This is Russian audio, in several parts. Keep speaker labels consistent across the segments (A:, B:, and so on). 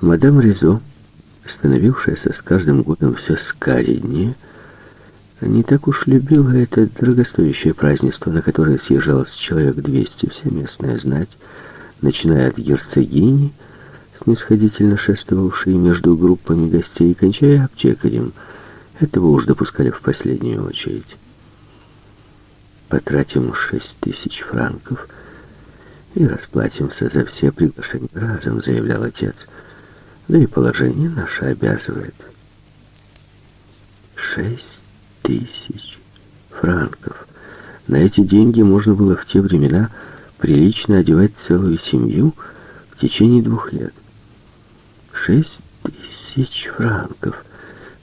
A: Мадам Ризо, становившаяся с каждым годом все скареднее, не так уж любила это дорогостоящее празднество, на которое съезжалось человек двести, вся местная знать, начиная от герцогини, снисходительно шествовавшей между группами гостей, кончая аптекарем. Этого уж допускали в последнюю очередь. Потратим шесть тысяч франков и расплатимся за все приглашения разом, заявлял отец. Да и положение наше обязывает. Шесть тысяч франков. На эти деньги можно было в те времена прилично одевать целую семью в течение двух лет. Шесть тысяч франков.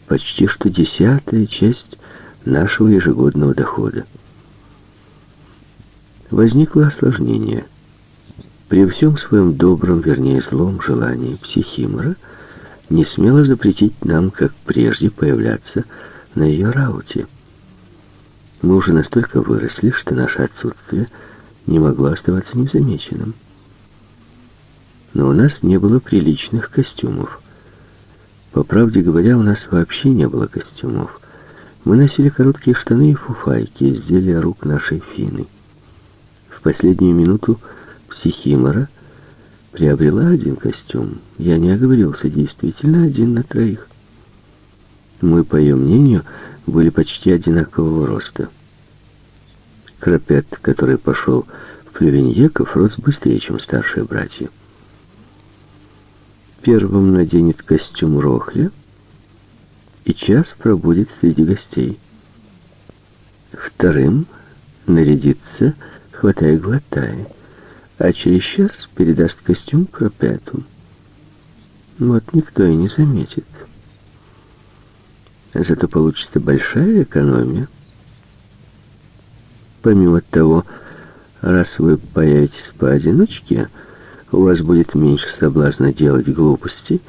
A: Почти что десятая часть нашего ежегодного дохода. Возникло осложнение. При всем своем добром, вернее злом желании психимора не смело запретить нам, как прежде, появляться на ее рауте. Мы уже настолько выросли, что наше отсутствие не могло оставаться незамеченным. Но у нас не было приличных костюмов. По правде говоря, у нас вообще не было костюмов. Мы носили короткие штаны и фуфайки, изделия рук нашей Фины. В последнюю минуту психимора приобрела один костюм. Я не оговорился, действительно один на троих. Мы, по ее мнению, были почти одинакового роста. Крапет, который пошел в Плевеньеков, рос быстрее, чем старшие братья. Первым наденет костюм Рохля и час пробудет среди гостей. Вторым нарядится, хватая-глотая, а через час передаст костюм Крапету. Вот никто и не заметит. Зато получится большая экономия. Помимо того, раз вы появитесь поодиночке, у вас будет меньше соблазна делать глупости,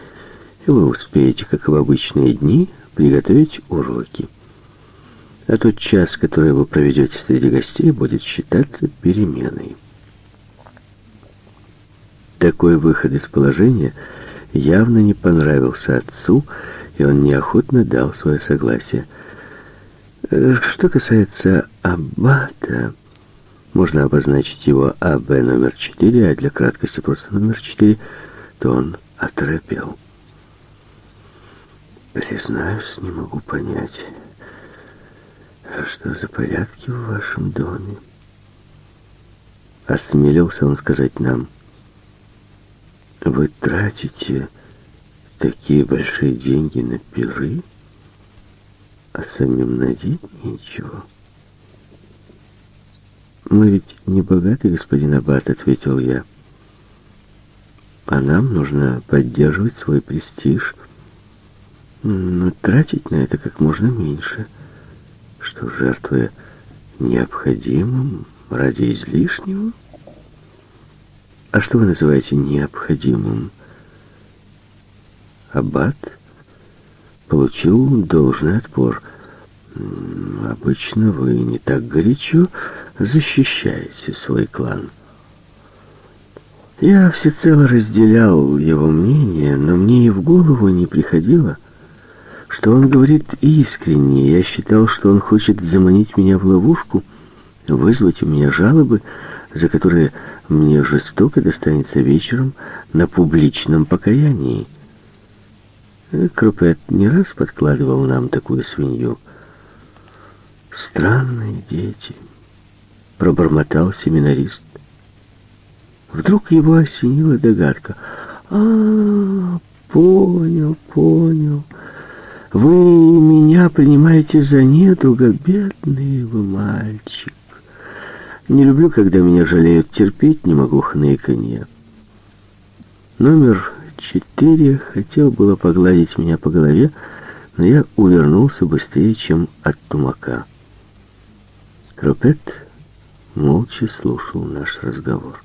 A: и вы успеете, как в обычные дни, приготовить уроки. А тот час, который вы проведете среди гостей, будет считаться переменой. Такой выход из положения явно не понравился отцу, и он неохотно дал свое согласие. Э, что касается Аббата, можно обозначить его АБ номер 4, а для краткости просто номер 4, то он оторопел. Признаюсь, не могу понять, что за порядки в вашем доме? Осмелился он сказать нам. Вы тратите такие большие деньги на пиры, а самим надеть ничего. «Мы ведь не богаты, господин Аббат», — ответил я. «А нам нужно поддерживать свой престиж, но тратить на это как можно меньше, что жертвуя необходимым ради излишнего». «А что вы называете необходимым?» Аббат получил должный отпор. «Обычно вы не так горячо защищаете свой клан». Я всецело разделял его мнение, но мне и в голову не приходило, что он говорит искренне. Я считал, что он хочет заманить меня в ловушку, вызвать у меня жалобы, за которые мне жестоко достанется вечером на публичном покаянии. Крупет не раз подкладывал нам такую свинью. Странные дети, пробормотал семинарист. Вдруг его осенила догадка. А, понял, понял. Вы меня принимаете за недуга, бедный вы мальчик. Не люблю, когда меня жалеют, терпеть не могу хныканье. Номер четыре хотел было погладить меня по голове, но я увернулся быстрее, чем от тумака. Кропет молча слушал наш разговор.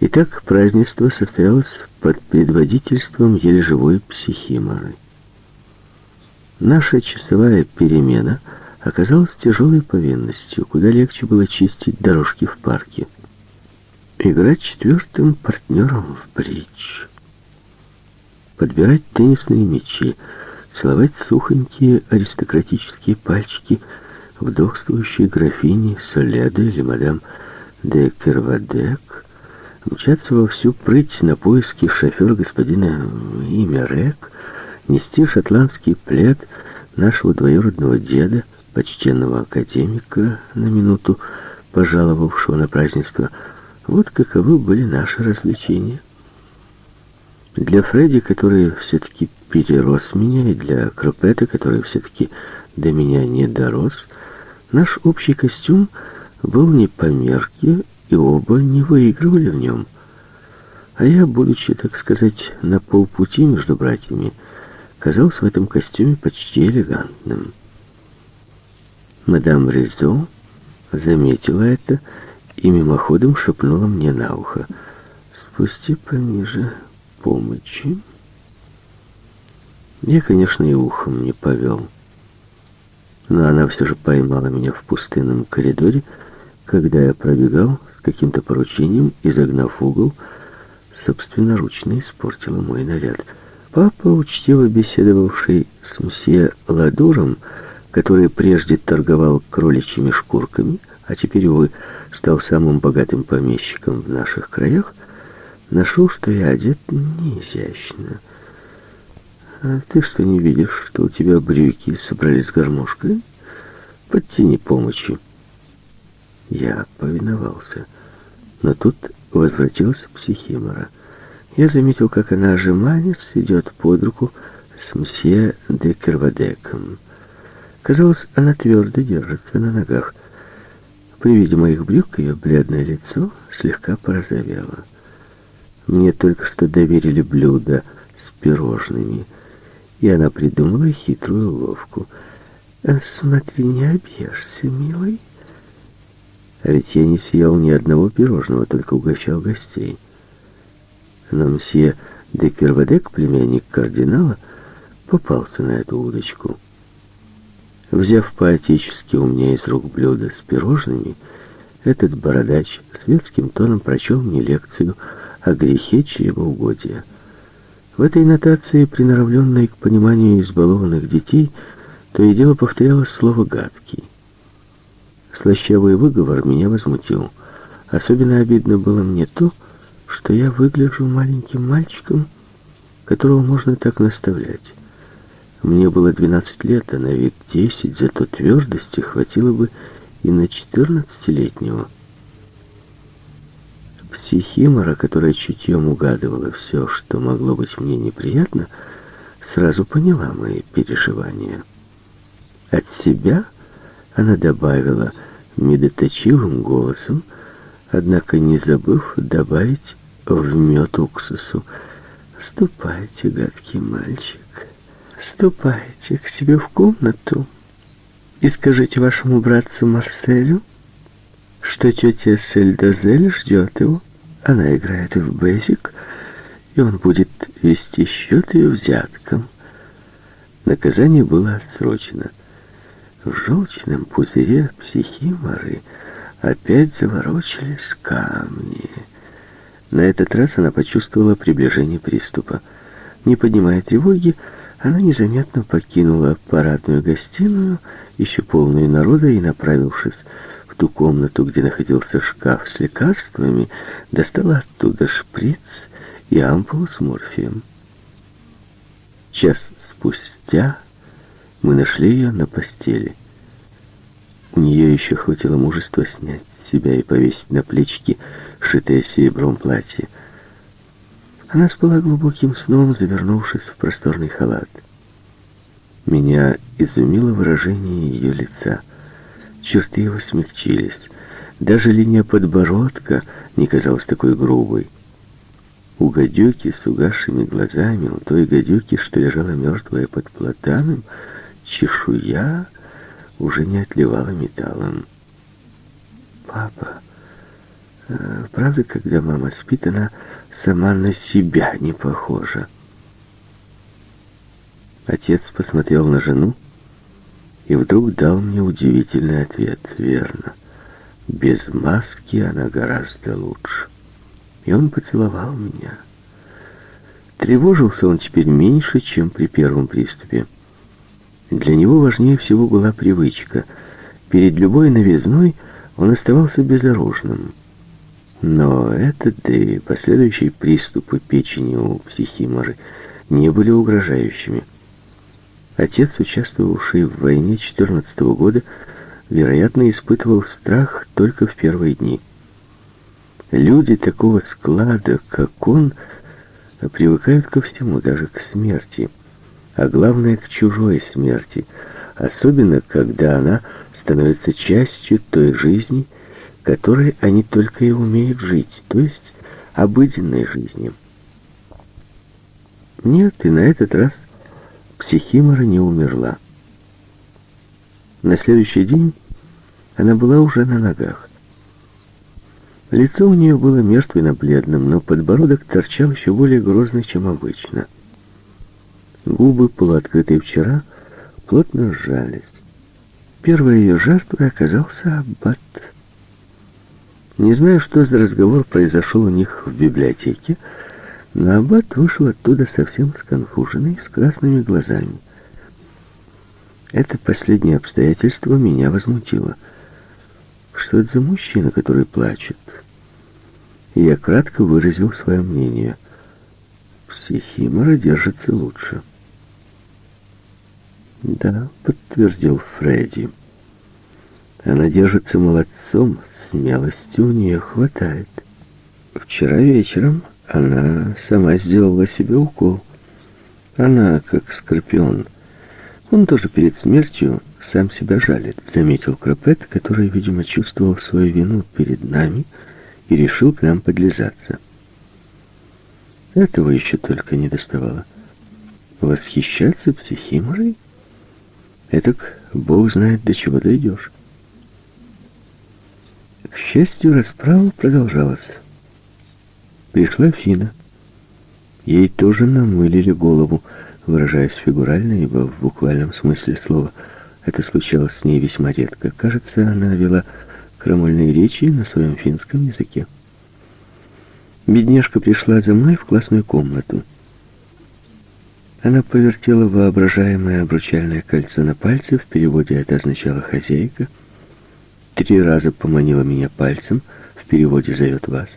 A: Итак, празднество состоялось под предводительством еле живой психиморы. Наша часовая перемена — оказалась тяжелой повинностью, куда легче было чистить дорожки в парке. играть четвертым партнером в бридж, подбирать теннисные мячи, целовать сухонькие аристократические пальчики вдохствующей графини Соледа или мадам де Кервадек, мчаться во всю прыть на поиски шофера господина Имерек, нести шотландский плед нашего двоюродного деда, почтенного академика, на минуту пожаловавшего на празднество. Вот каковы были наши развлечения. Для Фредди, который все-таки перерос меня, и для Кропета, который все-таки до меня не дорос, наш общий костюм был не по мерке, и оба не выигрывали в нем. А я, будучи, так сказать, на полпути между братьями, казался в этом костюме почти элегантным. Мадам Резо заметила это и мимоходом шепнула мне на ухо. «Спусти пониже помощи». Я, конечно, и ухом не повел. Но она все же поймала меня в пустынном коридоре, когда я пробегал с каким-то поручением и, загнав угол, собственноручно испортила мой наряд. Папа, учтиво беседовавший с мсье Ладуром, который прежде торговал кроличьими шкурками, а теперь, увы, стал самым богатым помещиком в наших краях, нашел, что я одет неизящно. А ты что, не видишь, что у тебя брюки собрались гармошкой? Подтяни помощи. Я повиновался. Но тут возвратился психимора. Я заметил, как она, ожиманец, идет под руку с мсье де Кервадеком. Казалось, она твердо держится на ногах. При виде моих брюк ее бледное лицо слегка порозовело. Мне только что доверили блюдо с пирожными — и она придумала хитрую уловку. «А «Смотри, не объешься, милый». А ведь я не съел ни одного пирожного, только угощал гостей. Но мсье де Кервадек, племянник кардинала, попался на эту удочку. Взяв поотечески у меня из рук блюдо с пирожными, этот бородач светским тоном прочел мне лекцию о грехе чревоугодия. В этой нотации, приноровленной к пониманию избалованных детей, то и дело повторялось слово «гадкий». Слащавый выговор меня возмутил. Особенно обидно было мне то, что я выгляжу маленьким мальчиком, которого можно так наставлять. Мне было 12 лет, а на вид 10, зато твердости хватило бы и на 14-летнего. Психимора, которая чутьем угадывала все, что могло быть мне неприятно, сразу поняла мои переживания. От себя она добавила медоточивым голосом, однако не забыв добавить в мед уксусу. «Ступайте, гадкий мальчик, ступайте к себе в комнату и скажите вашему братцу Марселю, что тетя Сельдозель ждет его. Она играет в бейсик, и он будет вести счет ее взяткам. Наказание было отсрочено. В желчном пузыре психиморы опять заворочились камни. На этот раз она почувствовала приближение приступа. Не поднимая тревоги, она незаметно покинула парадную гостиную, еще полную народа, и, направившись ту комнату, где находился шкаф с лекарствами, достала оттуда шприц и ампулу с морфием. Час спустя мы нашли ее на постели. У нее еще хватило мужества снять себя и повесить на плечики шитое серебром платье. Она спала глубоким сном, завернувшись в просторный халат. Меня изумило выражение ее лица — черты его смягчились. Даже линия подбородка не казалась такой грубой. У гадюки с угасшими глазами, у той гадюки, что лежала мертвая под платаном, чешуя уже не отливала металлом. «Папа, э, правда, когда мама спит, она сама на себя не похожа?» Отец посмотрел на жену, и вдруг дал мне удивительный ответ. Верно, без маски она гораздо лучше. и он поцеловал меня. Тревожился он теперь меньше, чем при первом приступе. Для него важнее всего была привычка. Перед любой новизной он оставался безоружным. Но этот, да и последующие приступы печени у психиморы не были угрожающими. Отец, участвовавший в войне 14 -го года, вероятно, испытывал страх только в первые дни. Люди такого склада, как он, привыкают ко всему, даже к смерти, а главное, к чужой смерти, особенно, когда она становится частью той жизни, которой они только и умеют жить, то есть обыденной жизнью. Нет, и на этот раз Психимора не умерла. На следующий день она была уже на ногах. Лицо у нее было мертвенно-бледным, но подбородок торчал еще более грозно, чем обычно. Губы, полуоткрытые вчера, плотно сжались. Первой ее жертвой оказался Аббат. Не знаю, что за разговор произошел у них в библиотеке, но Аббат вышел оттуда совсем сконфуженный, с красными глазами. Это последнее обстоятельство меня возмутило. Что это за мужчина, который плачет? И я кратко выразил свое мнение. Психимора держится лучше. Да, подтвердил Фредди. Она держится молодцом, смелости у нее хватает. Вчера вечером она сама сделала себе укол. Она, как скорпион. Он тоже перед смертью сам себя жалит, заметил Крапет, который, видимо, чувствовал свою вину перед нами и решил к нам подлизаться. Этого еще только не доставало. Восхищаться психиморой? Этак Бог знает, до чего дойдешь. Счастью, расправа продолжалась. Пришла Фина. Ей тоже намылили голову, выражаясь фигурально, ибо в буквальном смысле слова это случалось с ней весьма редко. Кажется, она вела крамольные речи на своем финском языке. Бедняжка пришла за мной в классную комнату. Она повертела воображаемое обручальное кольцо на пальце, в переводе это означало «хозяйка». Три раза поманила меня пальцем, в переводе «зовет вас».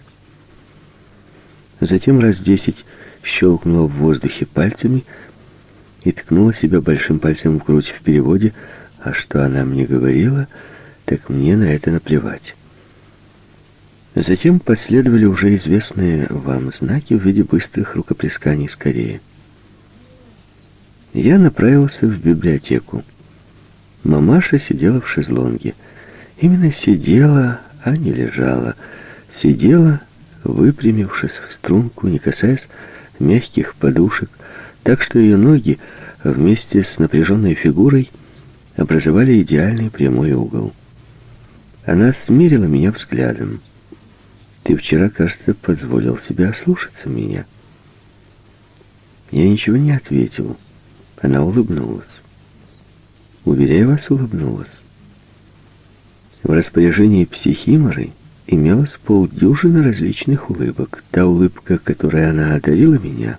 A: Затем раз десять щелкнула в воздухе пальцами и ткнула себя большим пальцем в грудь в переводе, а что она мне говорила, так мне на это наплевать. Затем последовали уже известные вам знаки в виде быстрых рукоплесканий скорее. Я направился в библиотеку. Мамаша сидела в шезлонге. Именно сидела, а не лежала. Сидела выпрямившись в струнку, не касаясь мягких подушек, так что ее ноги вместе с напряженной фигурой образовали идеальный прямой угол. Она смирила меня взглядом. «Ты вчера, кажется, позволил себе ослушаться меня». Я ничего не ответил. Она улыбнулась. Уверяю вас, улыбнулась. В распоряжении психиморы имелось полдюжины различных улыбок. Та улыбка, которой она одарила меня,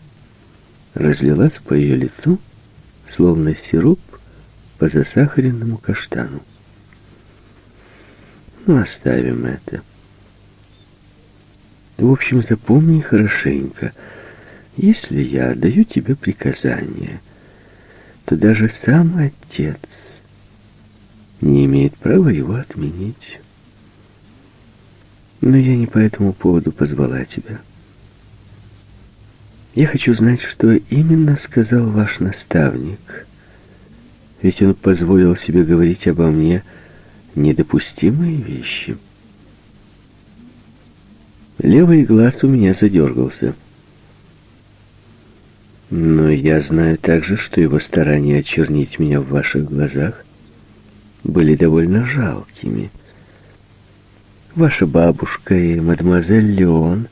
A: разлилась по ее лицу, словно сироп по засахаренному каштану. Ну, оставим это. В общем, запомни хорошенько. Если я даю тебе приказание, то даже сам отец не имеет права его отменить. Но я не по этому поводу позвала тебя. Я хочу знать, что именно сказал ваш наставник. Ведь он позволил себе говорить обо мне недопустимые вещи. Левый глаз у меня задергался. Но я знаю также, что его старания очернить меня в ваших глазах были довольно жалкими. Ваша бабушка и мадемуазель Леон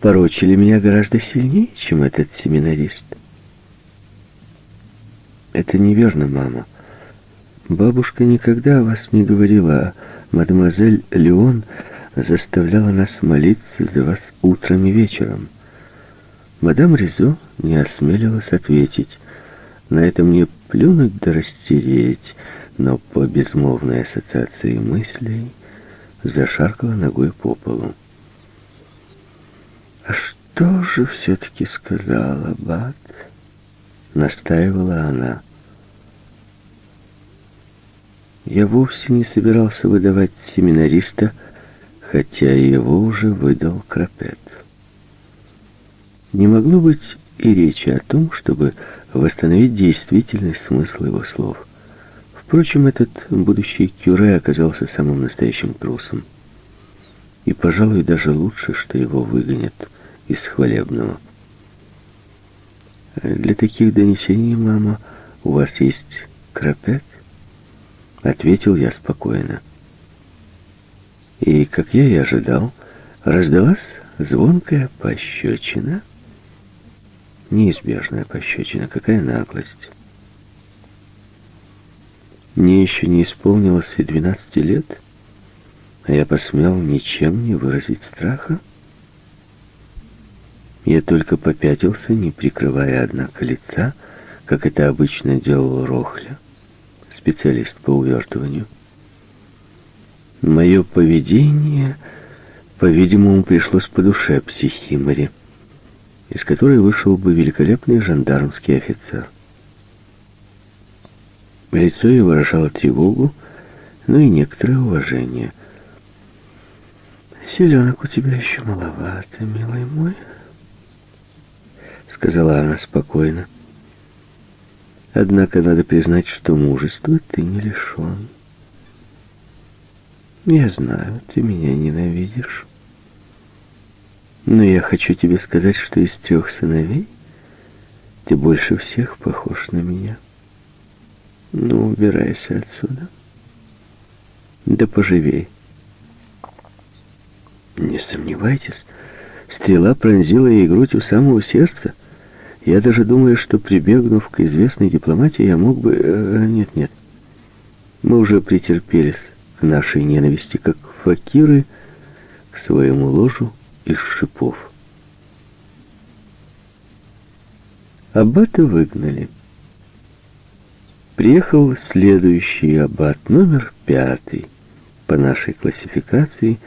A: порочили меня гораздо сильнее, чем этот семинарист. Это неверно, мама. Бабушка никогда о вас не говорила, а мадемуазель Леон заставляла нас молиться за вас утром и вечером. Мадам Ризо не осмелилась ответить. На это мне плюнуть да растереть, но по безмолвной ассоциации мыслей зашаркала ногой по полу. «А что же все-таки сказала Бат?» — настаивала она. Я вовсе не собирался выдавать семинариста, хотя его уже выдал Крапет. Не могло быть и речи о том, чтобы восстановить действительный смысл его слов. Впрочем, этот будущий кюре оказался самым настоящим трусом. И, пожалуй, даже лучше, что его выгонят из хвалебного. «Для таких донесений, мама, у вас есть крапет?» Ответил я спокойно. И, как я и ожидал, раздалась звонкая пощечина. Неизбежная пощечина, какая наглость. Мне еще не исполнилось и двенадцати лет, а я посмел ничем не выразить страха. Я только попятился, не прикрывая, однако, лица, как это обычно делал Рохля, специалист по увертыванию. Мое поведение, по-видимому, пришлось по душе психиморе, из которой вышел бы великолепный жандармский офицер. Лицо ее выражало тревогу, но и некоторое уважение. «Селенок у тебя еще маловато, милый мой», — сказала она спокойно. «Однако надо признать, что мужества ты не лишен. Я знаю, ты меня ненавидишь. Но я хочу тебе сказать, что из трех сыновей ты больше всех похож на меня». Ну, убирайся отсюда. Да поживей. Не сомневайтесь, стрела пронзила ей грудь у самого сердца. Я даже думаю, что, прибегнув к известной дипломатии, я мог бы... Э, нет, нет. Мы уже претерпелись к нашей ненависти, как факиры к своему ложу из шипов. Аббата выгнали. Приехал следующий аббат, номер пятый, по нашей классификации,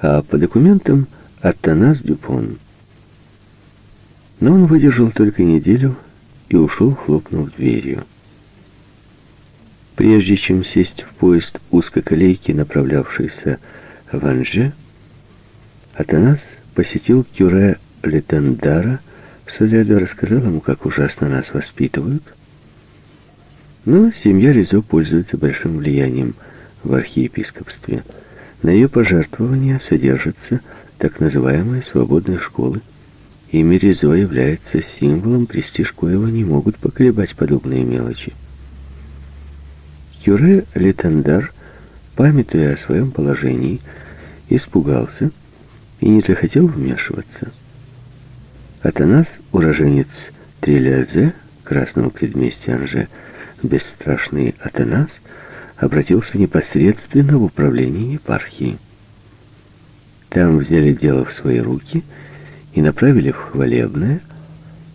A: а по документам Атанас Дюпон. Но он выдержал только неделю и ушел, хлопнув дверью. Прежде чем сесть в поезд узкоколейки, направлявшийся в Анже, Атанас посетил кюре Летандара, Соледа рассказал ему, как ужасно нас воспитывают, но семья Ризо пользуется большим влиянием в архиепископстве. На ее пожертвования содержатся так называемые свободные школы. Имя Ризо является символом, престиж коего не могут поколебать подобные мелочи. Кюре Летандар, памятуя о своем положении, испугался и не захотел вмешиваться. Атанас, уроженец Трилиазе, красного предместья Анже, бесстрашный Атанас обратился непосредственно в управление епархии. Там взяли дело в свои руки и направили в хвалебное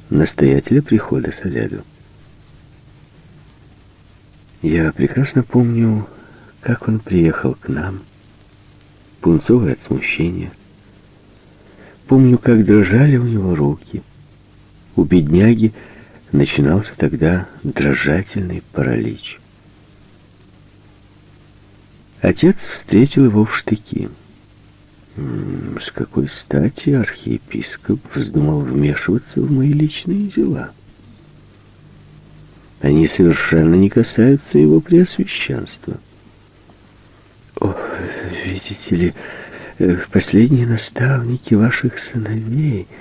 A: настоятеля прихода Соляду. Я прекрасно помню, как он приехал к нам, пунцовый от смущения. Помню, как дрожали у него руки. У бедняги начинался тогда дрожательный паралич. Отец встретил его в штыки. С какой стати архиепископ вздумал вмешиваться в мои личные дела? Они совершенно не касаются его преосвященства. О, видите ли, э, последние наставники ваших сыновей —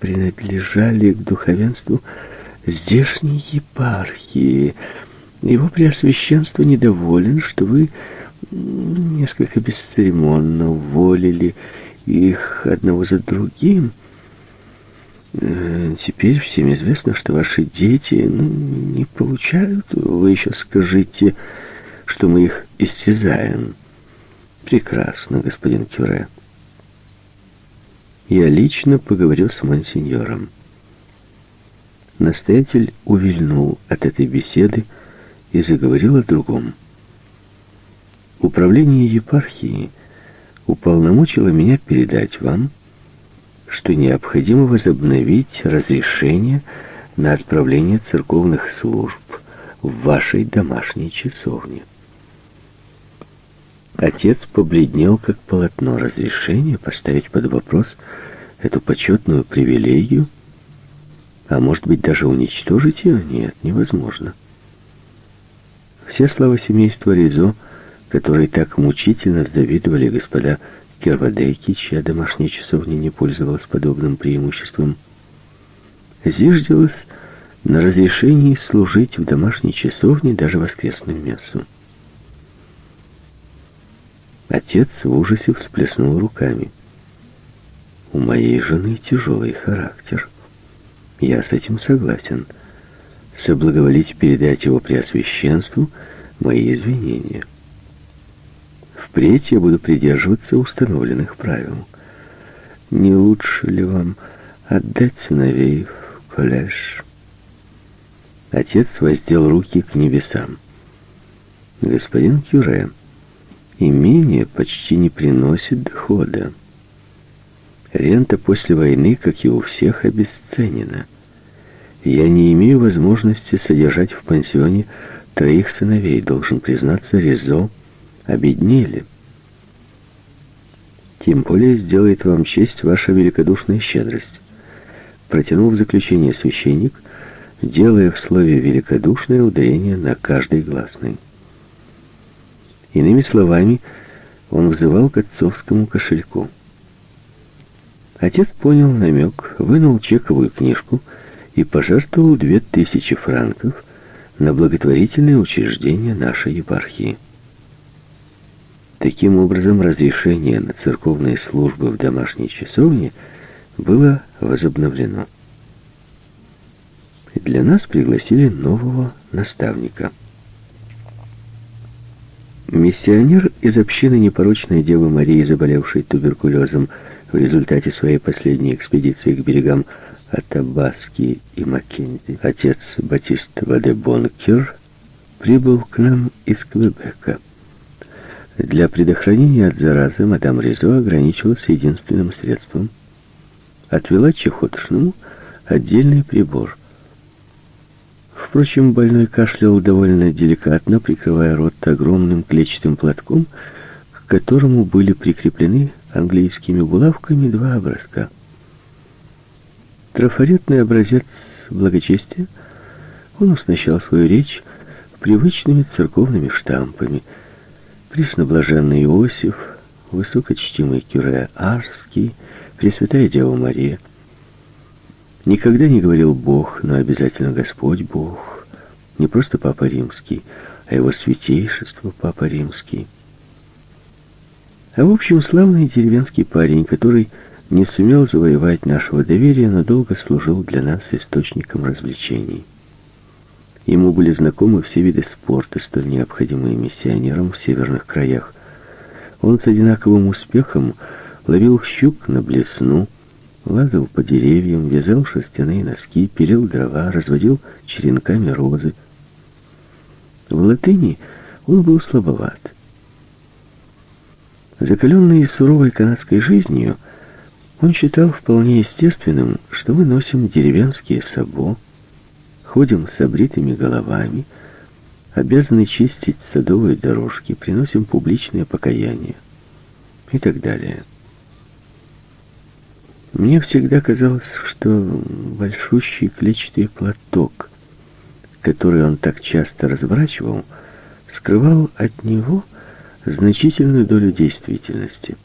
A: принадлежали к духовенству здешней епархии. Его Преосвященство недоволен, что вы несколько бесцеремонно уволили их одного за другим. Э, теперь всем известно, что ваши дети ну, не получают. Вы еще скажите, что мы их истязаем. Прекрасно, господин Кюре. Я лично поговорил с мансиньором. Настоятель увильнул от этой беседы и заговорил о другом. Управление епархии уполномочило меня передать вам, что необходимо возобновить разрешение на отправление церковных служб в вашей домашней часовне. Отец побледнел, как полотно. Разрешение поставить под вопрос эту почетную привилегию, а может быть даже уничтожить ее? Нет, невозможно. Все слова семейства Ризо, которые так мучительно завидовали господа Кервадейки, чья домашняя часовня не пользовалась подобным преимуществом, зиждилась на разрешении служить в домашней часовне даже воскресным мясом. Отец в ужасе всплеснул руками. «У моей жены тяжелый характер. Я с этим согласен. Соблаговолите передать его преосвященству мои извинения. Впредь я буду придерживаться установленных правил. Не лучше ли вам отдать сыновей в коллеж?» Отец воздел руки к небесам. «Господин Кюре», имение почти не приносит дохода. Рента после войны, как и у всех, обесценена. Я не имею возможности содержать в пансионе троих сыновей, должен признаться, Резо обеднели. Тем более сделает вам честь ваша великодушная щедрость. Протянул в заключение священник, делая в слове «великодушное» ударение на каждой гласной. Иными словами, он взывал к отцовскому кошельку. Отец понял намек, вынул чековую книжку и пожертвовал две тысячи франков на благотворительное учреждение нашей епархии. Таким образом, разрешение на церковные службы в домашней часовне было возобновлено. Для нас пригласили нового наставника – Миссионер из общины непорочной Девы Марии, заболевшей туберкулезом в результате своей последней экспедиции к берегам Атабаски и Маккензи, отец Батист Вадебонкер, прибыл к нам из Квебека. Для предохранения от заразы мадам Ризо ограничилась единственным средством. Отвела чехотошному отдельный прибор — Впрочем, больной кашлял довольно деликатно, прикрывая рот огромным клетчатым платком, к которому были прикреплены английскими булавками два образка. Трафаретный образец благочестия, он оснащал свою речь привычными церковными штампами. Пресноблаженный Иосиф, высокочтимый Кюре Арский, Пресвятая Дева Мария — Никогда не говорил Бог, но обязательно Господь Бог. Не просто Папа Римский, а его святейшество Папа Римский. А в общем, славный деревенский парень, который не сумел завоевать нашего доверия, но долго служил для нас источником развлечений. Ему были знакомы все виды спорта, столь необходимые миссионерам в северных краях. Он с одинаковым успехом ловил щук на блесну, лазал по деревьям, вязал шерстяные носки, пилил дрова, разводил черенками розы. В латыни он был слабоват. Закаленный суровой канадской жизнью, он считал вполне естественным, что мы носим деревенские сабо, ходим с обритыми головами, обязаны чистить садовые дорожки, приносим публичное покаяние и так далее. Мне всегда казалось, что большущий клетчатый платок, который он так часто разворачивал, скрывал от него значительную долю действительности.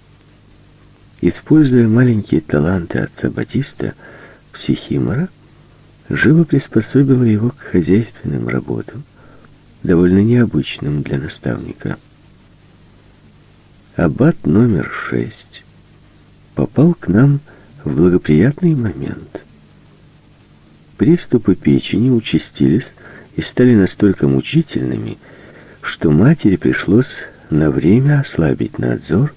A: Используя маленькие таланты отца Батиста, психимора живо приспособила его к хозяйственным работам, довольно необычным для наставника. Аббат номер шесть попал к нам в благоприятный момент. Приступы печени участились и стали настолько мучительными, что матери пришлось на время ослабить надзор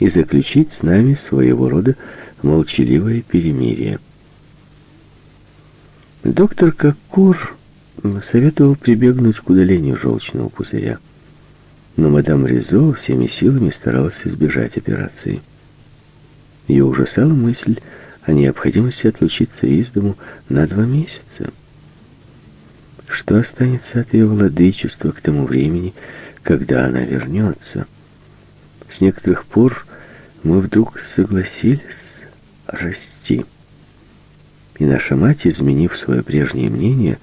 A: и заключить с нами своего рода молчаливое перемирие. Доктор Кокур советовал прибегнуть к удалению желчного пузыря, но мадам Ризо всеми силами старалась избежать операции. Ее ужасала мысль о необходимости отлучиться из дому на два месяца. Что останется от ее владычества к тому времени, когда она вернется? С некоторых пор мы вдруг согласились расти. И наша мать, изменив свое прежнее мнение,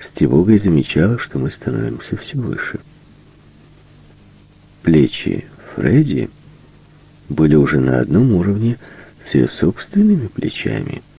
A: с тревогой замечала, что мы становимся все выше. Плечи Фредди были уже на одном уровне с ее собственными плечами.